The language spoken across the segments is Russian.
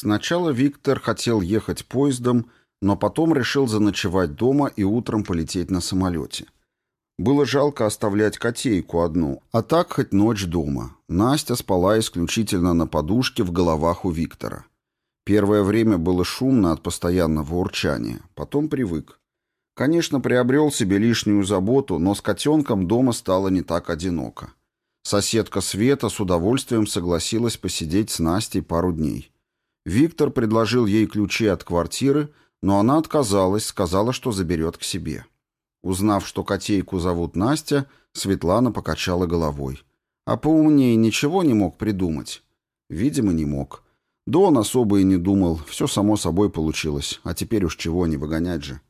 Сначала Виктор хотел ехать поездом, но потом решил заночевать дома и утром полететь на самолете. Было жалко оставлять котейку одну, а так хоть ночь дома. Настя спала исключительно на подушке в головах у Виктора. Первое время было шумно от постоянного урчания, потом привык. Конечно, приобрел себе лишнюю заботу, но с котенком дома стало не так одиноко. Соседка Света с удовольствием согласилась посидеть с Настей пару дней. Виктор предложил ей ключи от квартиры, но она отказалась, сказала, что заберет к себе. Узнав, что котейку зовут Настя, Светлана покачала головой. А поумнее ничего не мог придумать? Видимо, не мог. Да он особо и не думал, все само собой получилось, а теперь уж чего не выгонять же.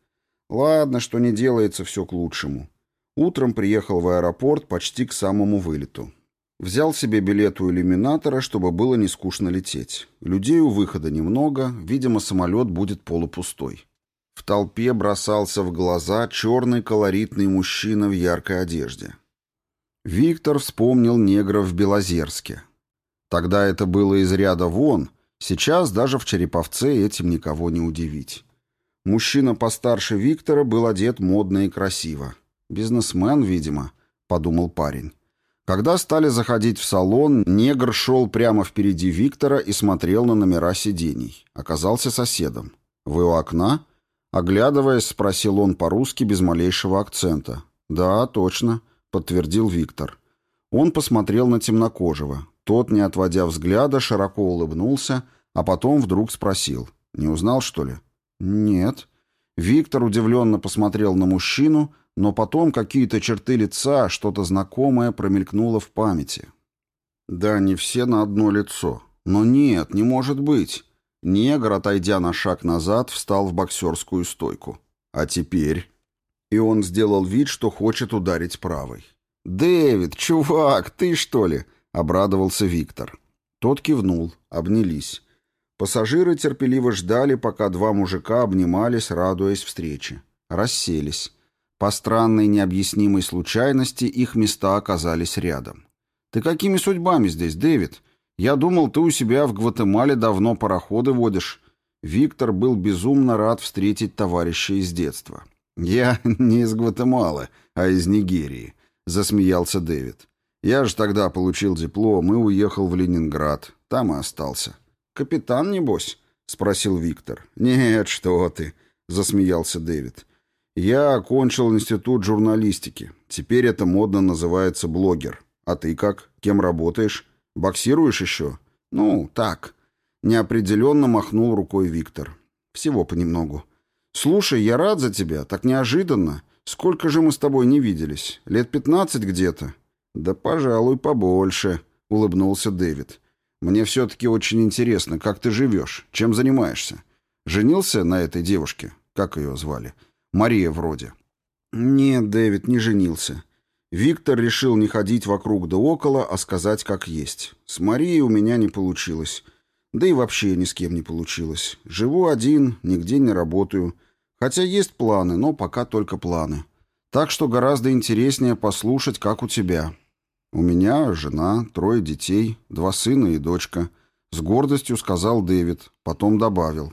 Ладно, что не делается, все к лучшему. Утром приехал в аэропорт почти к самому вылету. Взял себе билет у иллюминатора, чтобы было не скучно лететь. Людей у выхода немного, видимо, самолет будет полупустой. В толпе бросался в глаза черный колоритный мужчина в яркой одежде. Виктор вспомнил негра в Белозерске. Тогда это было из ряда вон, сейчас даже в Череповце этим никого не удивить. Мужчина постарше Виктора был одет модно и красиво. «Бизнесмен, видимо», — подумал парень. Когда стали заходить в салон, негр шел прямо впереди Виктора и смотрел на номера сидений. Оказался соседом. «Вы у окна?» Оглядываясь, спросил он по-русски без малейшего акцента. «Да, точно», — подтвердил Виктор. Он посмотрел на темнокожего. Тот, не отводя взгляда, широко улыбнулся, а потом вдруг спросил. «Не узнал, что ли?» «Нет». Виктор удивленно посмотрел на мужчину, но потом какие-то черты лица, что-то знакомое промелькнуло в памяти. Да, не все на одно лицо. Но нет, не может быть. Негр, отойдя на шаг назад, встал в боксерскую стойку. А теперь... И он сделал вид, что хочет ударить правой. «Дэвид, чувак, ты что ли?» — обрадовался Виктор. Тот кивнул, обнялись. Пассажиры терпеливо ждали, пока два мужика обнимались, радуясь встрече. Расселись. По странной необъяснимой случайности их места оказались рядом. «Ты какими судьбами здесь, Дэвид? Я думал, ты у себя в Гватемале давно пароходы водишь». Виктор был безумно рад встретить товарища из детства. «Я не из Гватемалы, а из Нигерии», — засмеялся Дэвид. «Я же тогда получил диплом и уехал в Ленинград. Там и остался». «Капитан, небось?» — спросил Виктор. «Нет, что ты», — засмеялся Дэвид. Я окончил институт журналистики. Теперь это модно называется блогер. А ты как? Кем работаешь? Боксируешь еще? Ну, так. Неопределенно махнул рукой Виктор. Всего понемногу. Слушай, я рад за тебя. Так неожиданно. Сколько же мы с тобой не виделись? Лет пятнадцать где-то? Да, пожалуй, побольше, улыбнулся Дэвид. Мне все-таки очень интересно, как ты живешь, чем занимаешься. Женился на этой девушке? Как ее звали? — Мария вроде. Нет, Дэвид не женился. Виктор решил не ходить вокруг да около, а сказать как есть. С Марией у меня не получилось. Да и вообще ни с кем не получилось. Живу один, нигде не работаю. Хотя есть планы, но пока только планы. Так что гораздо интереснее послушать, как у тебя. У меня жена, трое детей, два сына и дочка. С гордостью сказал Дэвид, потом добавил.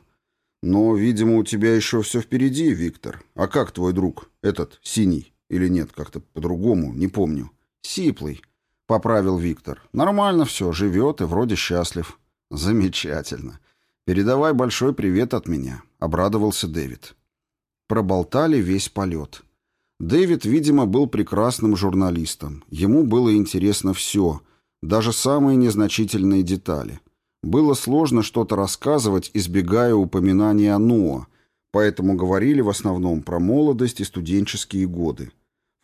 Но, видимо, у тебя еще все впереди, Виктор. А как твой друг? Этот, синий? Или нет, как-то по-другому, не помню. Сиплый, поправил Виктор. Нормально все, живет и вроде счастлив. Замечательно. Передавай большой привет от меня, обрадовался Дэвид. Проболтали весь полет. Дэвид, видимо, был прекрасным журналистом. Ему было интересно все, даже самые незначительные детали. Было сложно что-то рассказывать, избегая упоминания о Ноа, поэтому говорили в основном про молодость и студенческие годы.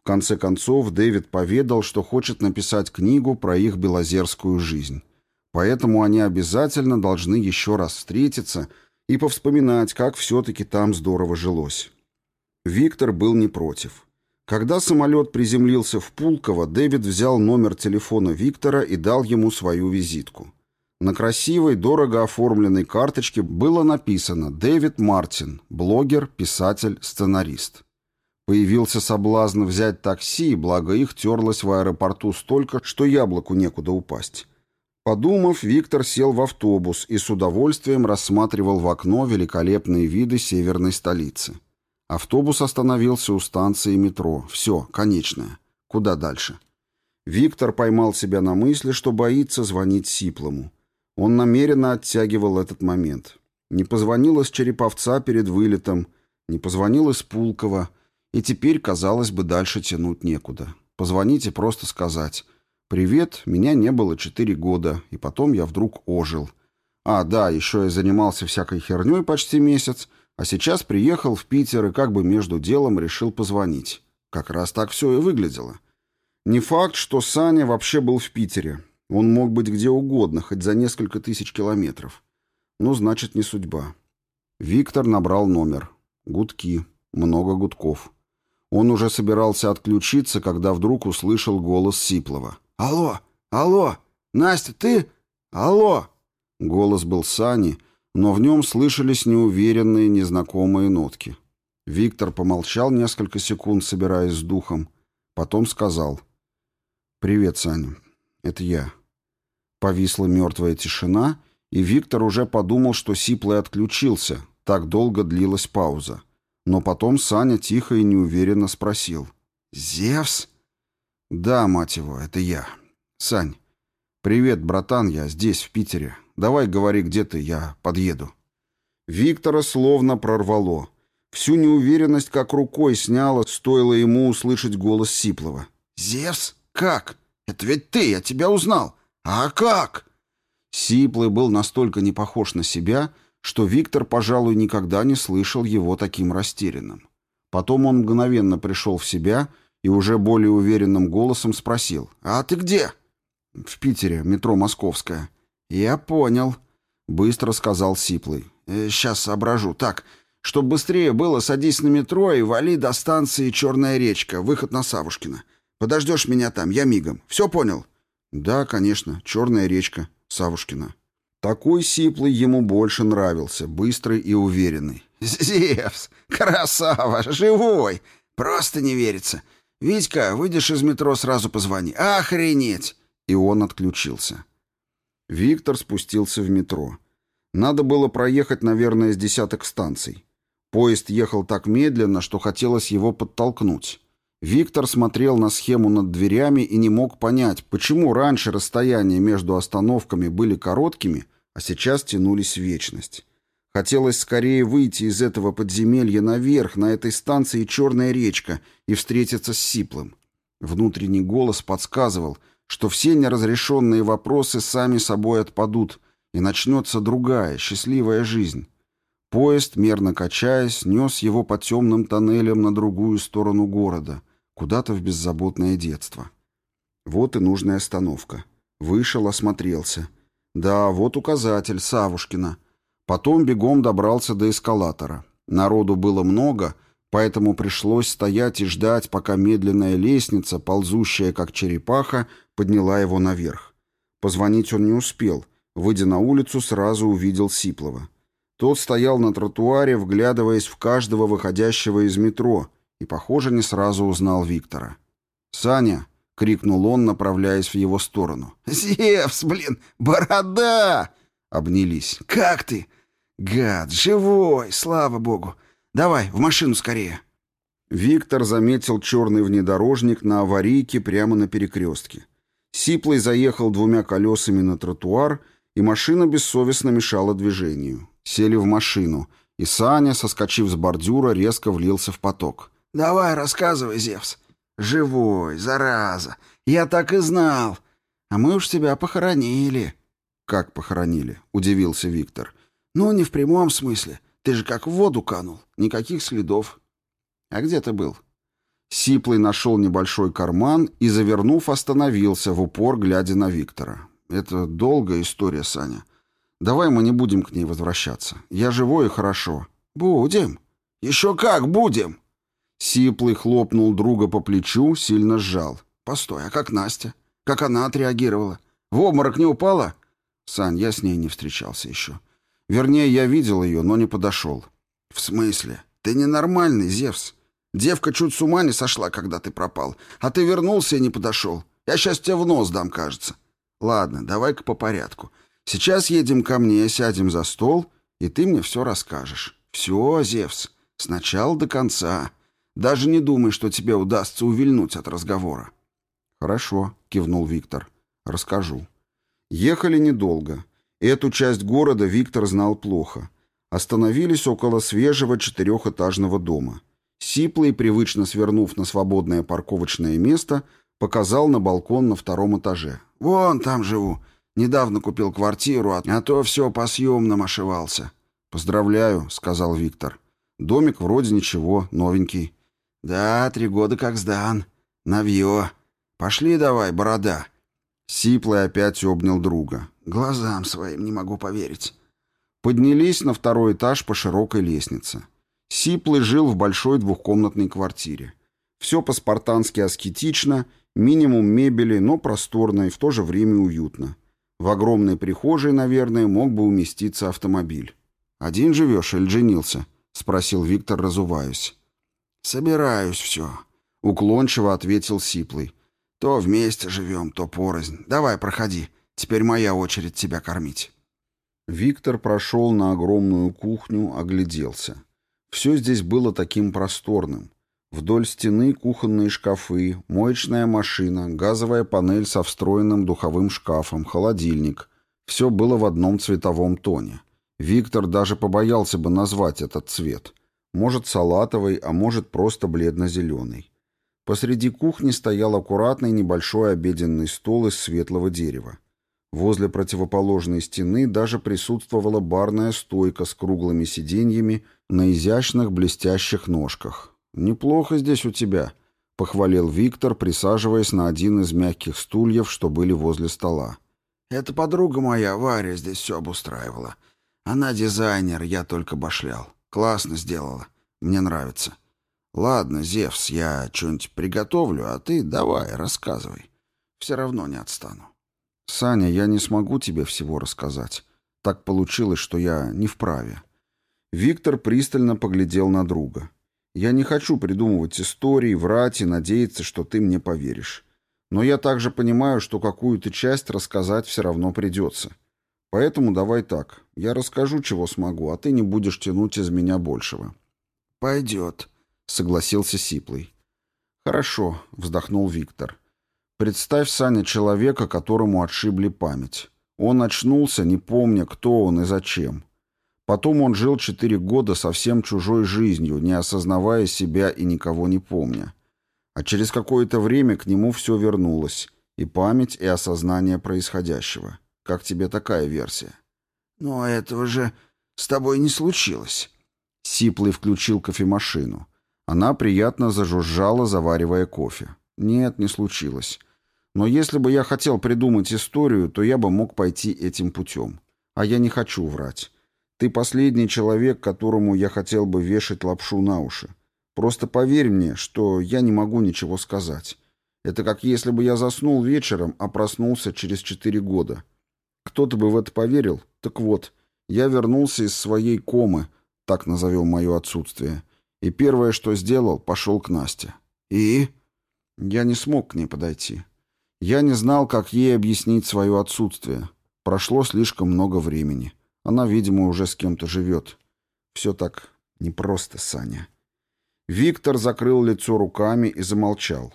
В конце концов, Дэвид поведал, что хочет написать книгу про их белозерскую жизнь. Поэтому они обязательно должны еще раз встретиться и повспоминать, как все-таки там здорово жилось. Виктор был не против. Когда самолет приземлился в Пулково, Дэвид взял номер телефона Виктора и дал ему свою визитку. На красивой, дорого оформленной карточке было написано «Дэвид Мартин, блогер, писатель, сценарист». Появился соблазн взять такси, благо их терлось в аэропорту столько, что яблоку некуда упасть. Подумав, Виктор сел в автобус и с удовольствием рассматривал в окно великолепные виды северной столицы. Автобус остановился у станции метро. Все, конечное. Куда дальше? Виктор поймал себя на мысли, что боится звонить Сиплому. Он намеренно оттягивал этот момент. Не позвонил из Череповца перед вылетом, не позвонил из Пулково, и теперь, казалось бы, дальше тянуть некуда. Позвонить и просто сказать «Привет, меня не было четыре года, и потом я вдруг ожил». А, да, еще я занимался всякой херней почти месяц, а сейчас приехал в Питер и как бы между делом решил позвонить. Как раз так все и выглядело. Не факт, что Саня вообще был в Питере. Он мог быть где угодно, хоть за несколько тысяч километров. Ну, значит, не судьба. Виктор набрал номер. Гудки. Много гудков. Он уже собирался отключиться, когда вдруг услышал голос Сиплова. «Алло! Алло! Настя, ты? Алло!» Голос был Сани, но в нем слышались неуверенные, незнакомые нотки. Виктор помолчал несколько секунд, собираясь с духом. Потом сказал. «Привет, Саня. Это я». Повисла мертвая тишина, и Виктор уже подумал, что Сиплый отключился. Так долго длилась пауза. Но потом Саня тихо и неуверенно спросил. «Зевс?» «Да, мать его, это я. Сань. Привет, братан, я здесь, в Питере. Давай говори, где ты, я подъеду». Виктора словно прорвало. Всю неуверенность как рукой сняло, стоило ему услышать голос Сиплова. «Зевс? Как? Это ведь ты, я тебя узнал. А как?» Сиплый был настолько не похож на себя, что Виктор, пожалуй, никогда не слышал его таким растерянным. Потом он мгновенно пришел в себя и уже более уверенным голосом спросил «А ты где?» «В Питере, метро Московское». «Я понял», — быстро сказал Сиплый. «Э, «Сейчас соображу. Так, чтобы быстрее было, садись на метро и вали до станции Черная речка, выход на Савушкина. Подождешь меня там, я мигом. Все понял?» «Да, конечно, Черная речка, Савушкина». Такой сиплый ему больше нравился, быстрый и уверенный. «Зевс! Красава! Живой! Просто не верится! Витька, выйдешь из метро, сразу позвони. Охренеть!» И он отключился. Виктор спустился в метро. Надо было проехать, наверное, с десяток станций. Поезд ехал так медленно, что хотелось его подтолкнуть. Виктор смотрел на схему над дверями и не мог понять, почему раньше расстояния между остановками были короткими, а сейчас тянулись вечность. Хотелось скорее выйти из этого подземелья наверх, на этой станции Черная речка, и встретиться с Сиплым. Внутренний голос подсказывал, что все неразрешенные вопросы сами собой отпадут, и начнется другая, счастливая жизнь. Поезд, мерно качаясь, нес его по темным тоннелям на другую сторону города — Куда-то в беззаботное детство. Вот и нужная остановка. Вышел, осмотрелся. Да, вот указатель, Савушкина. Потом бегом добрался до эскалатора. Народу было много, поэтому пришлось стоять и ждать, пока медленная лестница, ползущая как черепаха, подняла его наверх. Позвонить он не успел. Выйдя на улицу, сразу увидел Сиплова. Тот стоял на тротуаре, вглядываясь в каждого выходящего из метро, и, похоже, не сразу узнал Виктора. «Саня!» — крикнул он, направляясь в его сторону. «Зевс, блин, борода!» Обнялись. «Как ты?» «Гад, живой, слава богу! Давай, в машину скорее!» Виктор заметил черный внедорожник на аварийке прямо на перекрестке. Сиплый заехал двумя колесами на тротуар, и машина бессовестно мешала движению. Сели в машину, и Саня, соскочив с бордюра, резко влился в поток. Давай, рассказывай, Зевс. Живой, зараза. Я так и знал. А мы уж тебя похоронили. Как похоронили? Удивился Виктор. Ну, не в прямом смысле. Ты же как в воду канул. Никаких следов. А где ты был? Сиплый нашел небольшой карман и, завернув, остановился в упор, глядя на Виктора. Это долгая история, Саня. Давай мы не будем к ней возвращаться. Я живой и хорошо. Будем. Еще как будем. Сиплый хлопнул друга по плечу, сильно сжал. «Постой, а как Настя? Как она отреагировала? В обморок не упала?» «Сань, я с ней не встречался еще. Вернее, я видел ее, но не подошел». «В смысле? Ты ненормальный, Зевс. Девка чуть с ума не сошла, когда ты пропал. А ты вернулся и не подошел. Я сейчас тебе в нос дам, кажется. Ладно, давай-ка по порядку. Сейчас едем ко мне, сядем за стол, и ты мне все расскажешь. Все, Зевс, с начала до конца. Даже не думай, что тебе удастся увильнуть от разговора. Хорошо, кивнул Виктор. Расскажу. Ехали недолго. Эту часть города Виктор знал плохо. Остановились около свежего четырехэтажного дома. Сиплый, привычно свернув на свободное парковочное место, показал на балкон на втором этаже. «Вон там живу. Недавно купил квартиру, а то все по съемным ошивался». «Поздравляю», — сказал Виктор. «Домик вроде ничего, новенький». «Да, три года как сдан. Навье. Пошли давай, борода». Сиплый опять обнял друга. «Глазам своим не могу поверить». Поднялись на второй этаж по широкой лестнице. Сиплый жил в большой двухкомнатной квартире. Все по-спартански аскетично, минимум мебели, но просторно и в то же время уютно. В огромной прихожей, наверное, мог бы уместиться автомобиль. «Один живешь или женился?» — спросил Виктор, разуваясь. «Собираюсь все», — уклончиво ответил Сиплый. «То вместе живем, то порознь. Давай, проходи. Теперь моя очередь тебя кормить». Виктор прошел на огромную кухню, огляделся. Все здесь было таким просторным. Вдоль стены кухонные шкафы, моечная машина, газовая панель со встроенным духовым шкафом, холодильник. Все было в одном цветовом тоне. Виктор даже побоялся бы назвать этот цвет. Может, салатовый, а может, просто бледно-зеленый. Посреди кухни стоял аккуратный небольшой обеденный стол из светлого дерева. Возле противоположной стены даже присутствовала барная стойка с круглыми сиденьями на изящных блестящих ножках. «Неплохо здесь у тебя», — похвалил Виктор, присаживаясь на один из мягких стульев, что были возле стола. «Это подруга моя, Варя, здесь все обустраивала. Она дизайнер, я только башлял. Классно сделала. Мне нравится. Ладно, Зевс, я что-нибудь приготовлю, а ты давай, рассказывай. Все равно не отстану». «Саня, я не смогу тебе всего рассказать. Так получилось, что я не вправе». Виктор пристально поглядел на друга. «Я не хочу придумывать истории, врать и надеяться, что ты мне поверишь. Но я также понимаю, что какую-то часть рассказать все равно придется. Поэтому давай так. Я расскажу, чего смогу, а ты не будешь тянуть из меня большего». «Пойдет», — согласился Сиплый. «Хорошо», — вздохнул Виктор. Представь, Саня, человека, которому отшибли память. Он очнулся, не помня, кто он и зачем. Потом он жил четыре года совсем чужой жизнью, не осознавая себя и никого не помня. А через какое-то время к нему все вернулось. И память, и осознание происходящего. Как тебе такая версия? «Но этого же с тобой не случилось». Сиплый включил кофемашину. Она приятно зажужжала, заваривая кофе. «Нет, не случилось. Но если бы я хотел придумать историю, то я бы мог пойти этим путем. А я не хочу врать. Ты последний человек, которому я хотел бы вешать лапшу на уши. Просто поверь мне, что я не могу ничего сказать. Это как если бы я заснул вечером, а проснулся через четыре года. Кто-то бы в это поверил? Так вот, я вернулся из своей комы, так назовем мое отсутствие. И первое, что сделал, пошел к Насте. И? Я не смог к ней подойти. Я не знал, как ей объяснить свое отсутствие. Прошло слишком много времени. Она, видимо, уже с кем-то живет. Все так непросто, Саня. Виктор закрыл лицо руками и замолчал.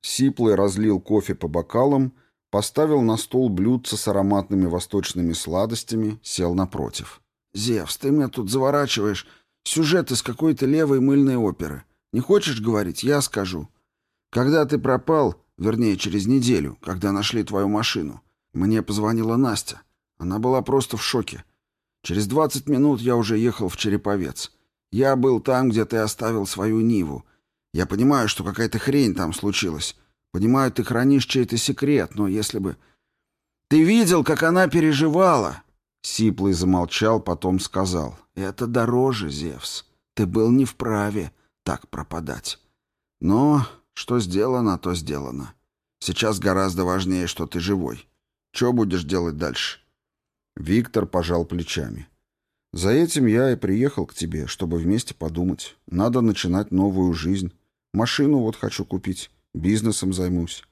Сиплый разлил кофе по бокалам, поставил на стол блюдце с ароматными восточными сладостями, сел напротив. «Зевс, ты меня тут заворачиваешь. Сюжет из какой-то левой мыльной оперы. Не хочешь говорить? Я скажу. Когда ты пропал, Вернее, через неделю, когда нашли твою машину. Мне позвонила Настя. Она была просто в шоке. Через 20 минут я уже ехал в Череповец. Я был там, где ты оставил свою Ниву. Я понимаю, что какая-то хрень там случилась. Понимаю, ты хранишь чей-то секрет, но если бы... Ты видел, как она переживала?» Сиплый замолчал, потом сказал. «Это дороже, Зевс. Ты был не вправе так пропадать. Но что сделано, то сделано. Сейчас гораздо важнее, что ты живой. Что будешь делать дальше?» Виктор пожал плечами. «За этим я и приехал к тебе, чтобы вместе подумать. Надо начинать новую жизнь. Машину вот хочу купить. Бизнесом займусь».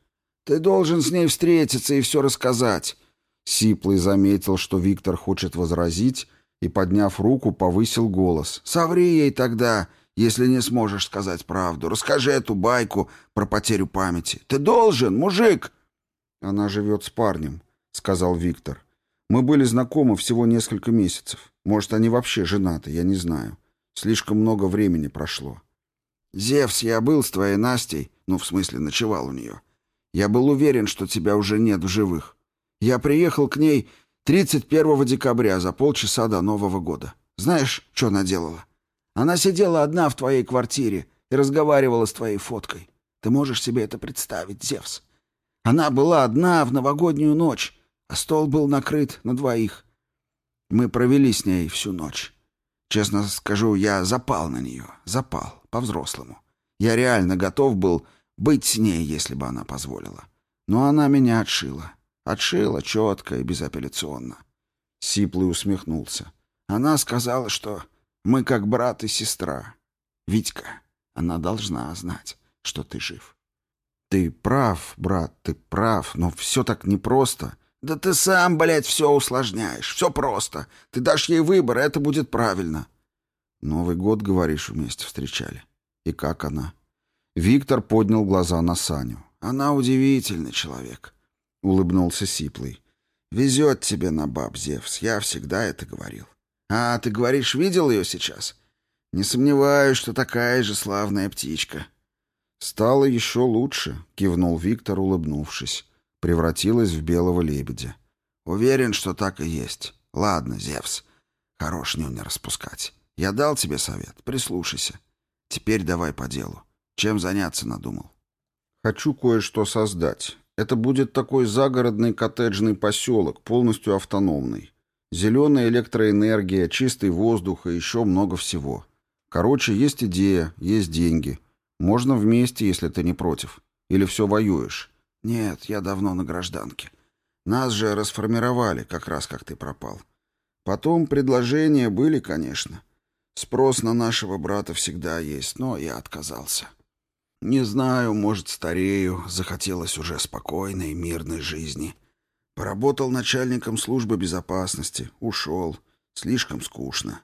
Ты должен с ней встретиться и все рассказать». Сиплый заметил, что Виктор хочет возразить, и, подняв руку, повысил голос. «Соври ей тогда, если не сможешь сказать правду. Расскажи эту байку про потерю памяти. Ты должен, мужик!» «Она живет с парнем», — сказал Виктор. «Мы были знакомы всего несколько месяцев. Может, они вообще женаты, я не знаю. Слишком много времени прошло». «Зевс, я был с твоей Настей, ну, в смысле, ночевал у нее. Я был уверен, что тебя уже нет в живых. Я приехал к ней 31 декабря за полчаса до Нового года. Знаешь, что она делала? Она сидела одна в твоей квартире и разговаривала с твоей фоткой. Ты можешь себе это представить, Зевс? Она была одна в новогоднюю ночь, а стол был накрыт на двоих. Мы провели с ней всю ночь. Честно скажу, я запал на нее. Запал. По-взрослому. Я реально готов был быть с ней, если бы она позволила. Но она меня отшила. Отшила четко и безапелляционно. Сиплый усмехнулся. Она сказала, что мы как брат и сестра. Витька, она должна знать, что ты жив. Ты прав, брат, ты прав, но все так непросто. Да ты сам, блядь, все усложняешь. Все просто. Ты дашь ей выбор, и это будет правильно. Новый год, говоришь, вместе встречали. И как она? Виктор поднял глаза на Саню. Она удивительный человек. — улыбнулся Сиплый. «Везет тебе на баб, Зевс, я всегда это говорил. А, ты говоришь, видел ее сейчас? Не сомневаюсь, что такая же славная птичка». «Стало еще лучше», — кивнул Виктор, улыбнувшись. Превратилась в белого лебедя. «Уверен, что так и есть. Ладно, Зевс, хорош нюня распускать. Я дал тебе совет, прислушайся. Теперь давай по делу. Чем заняться надумал?» «Хочу кое-что создать. Это будет такой загородный коттеджный поселок, полностью автономный. Зеленая электроэнергия, чистый воздух и еще много всего. Короче, есть идея, есть деньги. Можно вместе, если ты не против. Или все воюешь? Нет, я давно на гражданке. Нас же расформировали, как раз как ты пропал. Потом предложения были, конечно. Спрос на нашего брата всегда есть, но я отказался. Не знаю, может, старею, захотелось уже спокойной, мирной жизни. Поработал начальником службы безопасности, ушел. Слишком скучно.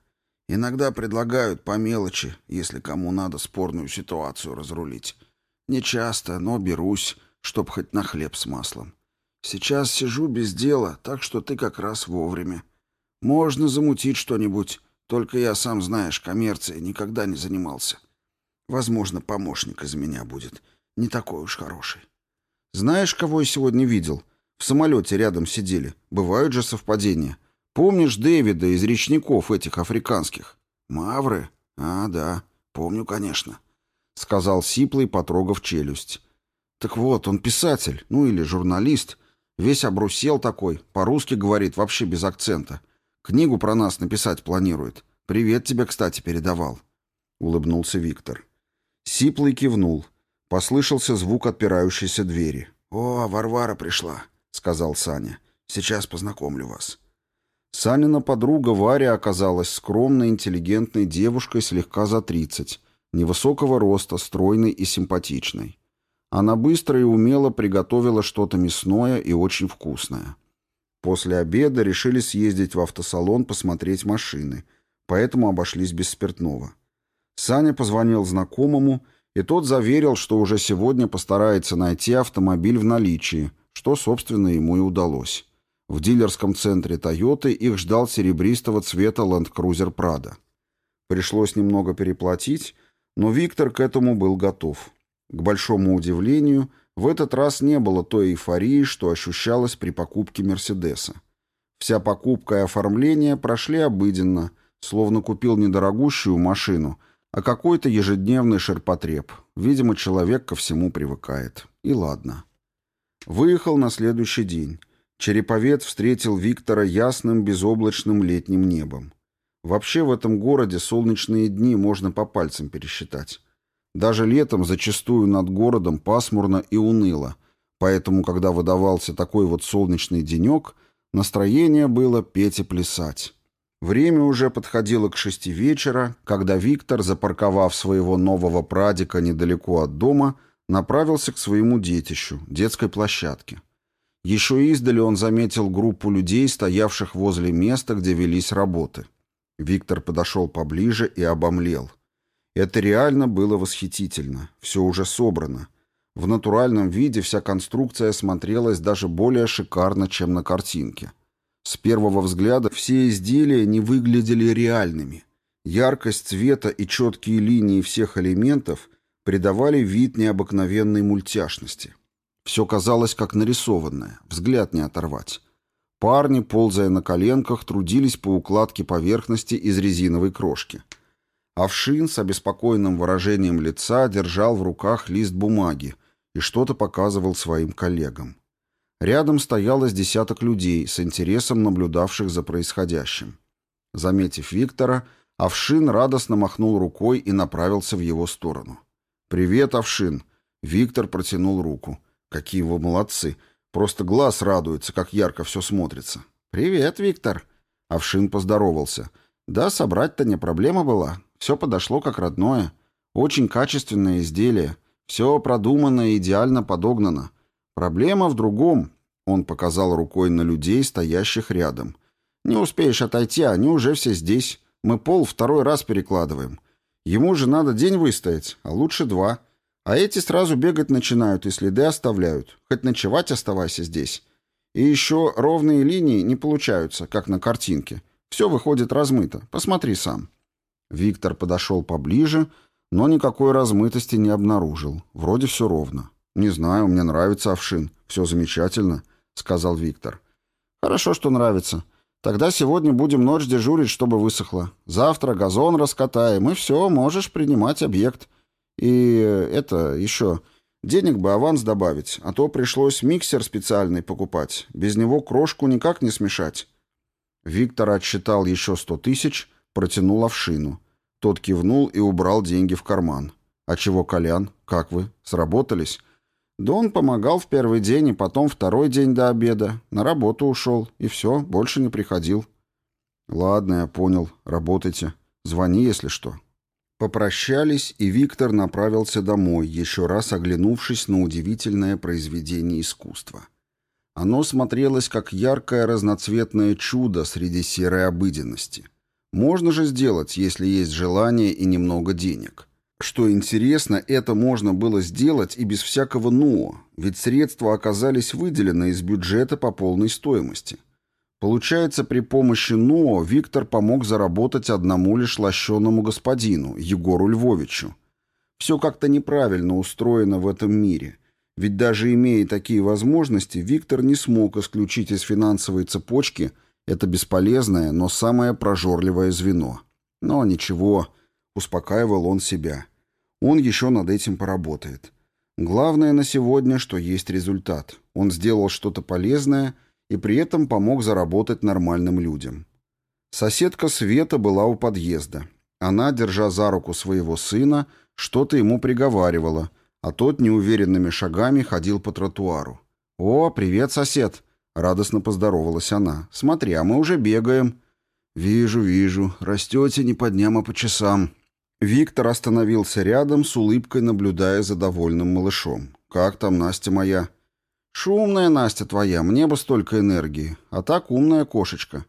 Иногда предлагают по мелочи, если кому надо спорную ситуацию разрулить. Не часто, но берусь, чтоб хоть на хлеб с маслом. Сейчас сижу без дела, так что ты как раз вовремя. Можно замутить что-нибудь, только я, сам знаешь, коммерцией никогда не занимался. Возможно, помощник из меня будет. Не такой уж хороший. Знаешь, кого я сегодня видел? В самолете рядом сидели. Бывают же совпадения. Помнишь Дэвида из речников этих африканских? Мавры? А, да, помню, конечно. Сказал Сиплый, потрогав челюсть. Так вот, он писатель, ну или журналист. Весь обрусел такой, по-русски говорит, вообще без акцента. Книгу про нас написать планирует. Привет тебе, кстати, передавал. Улыбнулся Виктор. Сиплый кивнул. Послышался звук отпирающейся двери. «О, Варвара пришла», — сказал Саня. «Сейчас познакомлю вас». Санина подруга Варя оказалась скромной, интеллигентной девушкой слегка за тридцать, невысокого роста, стройной и симпатичной. Она быстро и умело приготовила что-то мясное и очень вкусное. После обеда решили съездить в автосалон посмотреть машины, поэтому обошлись без спиртного. Саня позвонил знакомому, и тот заверил, что уже сегодня постарается найти автомобиль в наличии, что, собственно, ему и удалось. В дилерском центре «Тойоты» их ждал серебристого цвета Land Cruiser Prado. Пришлось немного переплатить, но Виктор к этому был готов. К большому удивлению, в этот раз не было той эйфории, что ощущалось при покупке «Мерседеса». Вся покупка и оформление прошли обыденно, словно купил недорогущую машину – а какой-то ежедневный ширпотреб. Видимо, человек ко всему привыкает. И ладно. Выехал на следующий день. Череповец встретил Виктора ясным безоблачным летним небом. Вообще в этом городе солнечные дни можно по пальцам пересчитать. Даже летом зачастую над городом пасмурно и уныло, поэтому, когда выдавался такой вот солнечный денек, настроение было петь и плясать. Время уже подходило к шести вечера, когда Виктор, запарковав своего нового прадика недалеко от дома, направился к своему детищу, детской площадке. Еще издали он заметил группу людей, стоявших возле места, где велись работы. Виктор подошел поближе и обомлел. Это реально было восхитительно. Все уже собрано. В натуральном виде вся конструкция смотрелась даже более шикарно, чем на картинке. С первого взгляда все изделия не выглядели реальными. Яркость цвета и четкие линии всех элементов придавали вид необыкновенной мультяшности. Все казалось как нарисованное, взгляд не оторвать. Парни, ползая на коленках, трудились по укладке поверхности из резиновой крошки. Овшин с обеспокоенным выражением лица держал в руках лист бумаги и что-то показывал своим коллегам. Рядом стояло с десяток людей, с интересом наблюдавших за происходящим. Заметив Виктора, Овшин радостно махнул рукой и направился в его сторону. «Привет, Овшин!» Виктор протянул руку. «Какие вы молодцы! Просто глаз радуется, как ярко все смотрится». «Привет, Виктор!» Овшин поздоровался. «Да, собрать-то не проблема была. Все подошло как родное. Очень качественное изделие. Все продумано и идеально подогнано. Проблема в другом». Он показал рукой на людей, стоящих рядом. «Не успеешь отойти, они уже все здесь. Мы пол второй раз перекладываем. Ему же надо день выстоять, а лучше два. А эти сразу бегать начинают и следы оставляют. Хоть ночевать оставайся здесь. И еще ровные линии не получаются, как на картинке. Все выходит размыто. Посмотри сам». Виктор подошел поближе, но никакой размытости не обнаружил. Вроде все ровно. «Не знаю, мне нравится овшин. Все замечательно», — сказал Виктор. «Хорошо, что нравится. Тогда сегодня будем ночь дежурить, чтобы высохло. Завтра газон раскатаем, и все, можешь принимать объект. И это еще... Денег бы аванс добавить, а то пришлось миксер специальный покупать. Без него крошку никак не смешать. Виктор отсчитал еще сто тысяч, протянул овшину. Тот кивнул и убрал деньги в карман. «А чего, Колян? Как вы? Сработались?» Да он помогал в первый день и потом второй день до обеда. На работу ушел. И все, больше не приходил. Ладно, я понял. Работайте. Звони, если что. Попрощались, и Виктор направился домой, еще раз оглянувшись на удивительное произведение искусства. Оно смотрелось как яркое разноцветное чудо среди серой обыденности. Можно же сделать, если есть желание и немного денег. Что интересно, это можно было сделать и без всякого НО, ведь средства оказались выделены из бюджета по полной стоимости. Получается, при помощи НО Виктор помог заработать одному лишь лощенному господину, Егору Львовичу. Все как-то неправильно устроено в этом мире, ведь даже имея такие возможности, Виктор не смог исключить из финансовой цепочки это бесполезное, но самое прожорливое звено. Но ничего, Успокаивал он себя. Он еще над этим поработает. Главное на сегодня, что есть результат. Он сделал что-то полезное и при этом помог заработать нормальным людям. Соседка Света была у подъезда. Она, держа за руку своего сына, что-то ему приговаривала, а тот неуверенными шагами ходил по тротуару. «О, привет, сосед!» — радостно поздоровалась она. «Смотри, а мы уже бегаем». «Вижу, вижу. Растете не по дням, а по часам», Виктор остановился рядом, с улыбкой наблюдая за довольным малышом. «Как там Настя моя?» «Шумная Настя твоя, мне бы столько энергии. А так умная кошечка.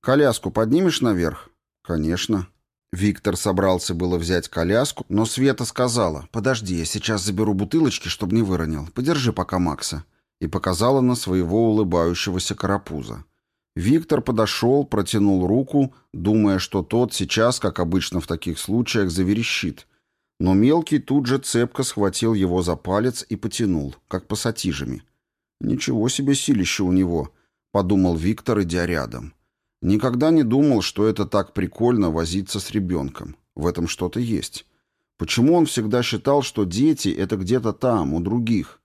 Коляску поднимешь наверх?» «Конечно». Виктор собрался было взять коляску, но Света сказала, «Подожди, я сейчас заберу бутылочки, чтобы не выронил. Подержи пока Макса». И показала на своего улыбающегося карапуза. Виктор подошел, протянул руку, думая, что тот сейчас, как обычно в таких случаях, заверещит. Но мелкий тут же цепко схватил его за палец и потянул, как пассатижами. «Ничего себе силище у него», — подумал Виктор, идя рядом. Никогда не думал, что это так прикольно возиться с ребенком. В этом что-то есть. Почему он всегда считал, что дети — это где-то там, у других?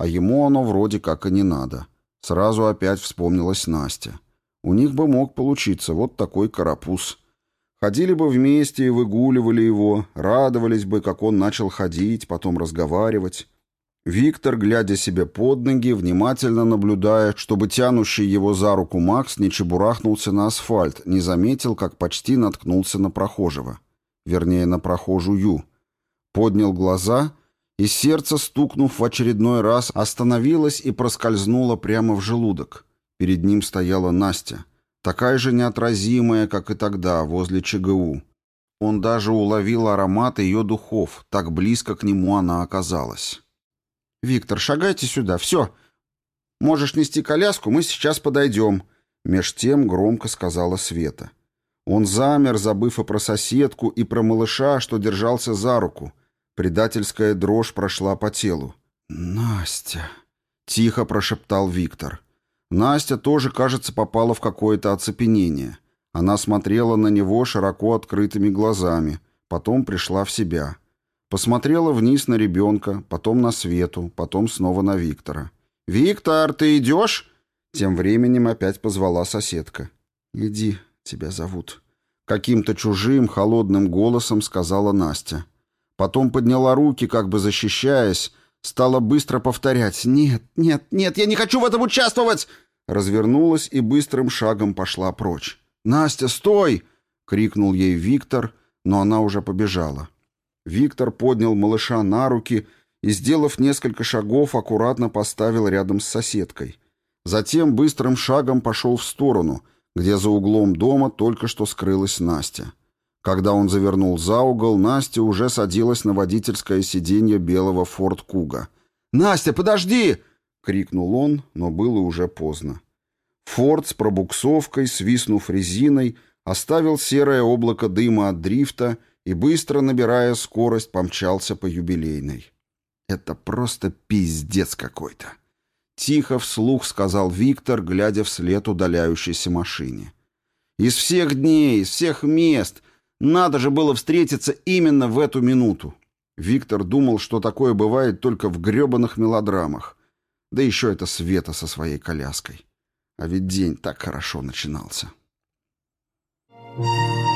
А ему оно вроде как и не надо. Сразу опять вспомнилась Настя. У них бы мог получиться вот такой карапуз. Ходили бы вместе и выгуливали его, радовались бы, как он начал ходить, потом разговаривать. Виктор, глядя себе под ноги, внимательно наблюдая, чтобы тянущий его за руку Макс не чебурахнулся на асфальт, не заметил, как почти наткнулся на прохожего. Вернее, на прохожую. Поднял глаза и сердце, стукнув в очередной раз, остановилось и проскользнуло прямо в желудок. Перед ним стояла Настя, такая же неотразимая, как и тогда, возле ЧГУ. Он даже уловил аромат ее духов, так близко к нему она оказалась. «Виктор, шагайте сюда, все. Можешь нести коляску, мы сейчас подойдем», — меж тем громко сказала Света. Он замер, забыв и про соседку, и про малыша, что держался за руку. Предательская дрожь прошла по телу. «Настя», — тихо прошептал Виктор. Настя тоже, кажется, попала в какое-то оцепенение. Она смотрела на него широко открытыми глазами, потом пришла в себя. Посмотрела вниз на ребенка, потом на Свету, потом снова на Виктора. «Виктор, ты идешь?» Тем временем опять позвала соседка. «Иди, тебя зовут». Каким-то чужим, холодным голосом сказала Настя. Потом подняла руки, как бы защищаясь, стала быстро повторять «Нет, нет, нет, я не хочу в этом участвовать!» Развернулась и быстрым шагом пошла прочь. «Настя, стой!» — крикнул ей Виктор, но она уже побежала. Виктор поднял малыша на руки и, сделав несколько шагов, аккуратно поставил рядом с соседкой. Затем быстрым шагом пошел в сторону, где за углом дома только что скрылась Настя. Когда он завернул за угол, Настя уже садилась на водительское сиденье белого «Форд Куга». «Настя, подожди!» — крикнул он, но было уже поздно. Форд с пробуксовкой, свистнув резиной, оставил серое облако дыма от дрифта и, быстро набирая скорость, помчался по юбилейной. «Это просто пиздец какой-то!» Тихо вслух сказал Виктор, глядя вслед удаляющейся машине. «Из всех дней, из всех мест надо же было встретиться именно в эту минуту!» Виктор думал, что такое бывает только в гребаных мелодрамах. Да еще это Света со своей коляской. А ведь день так хорошо начинался. Thank you.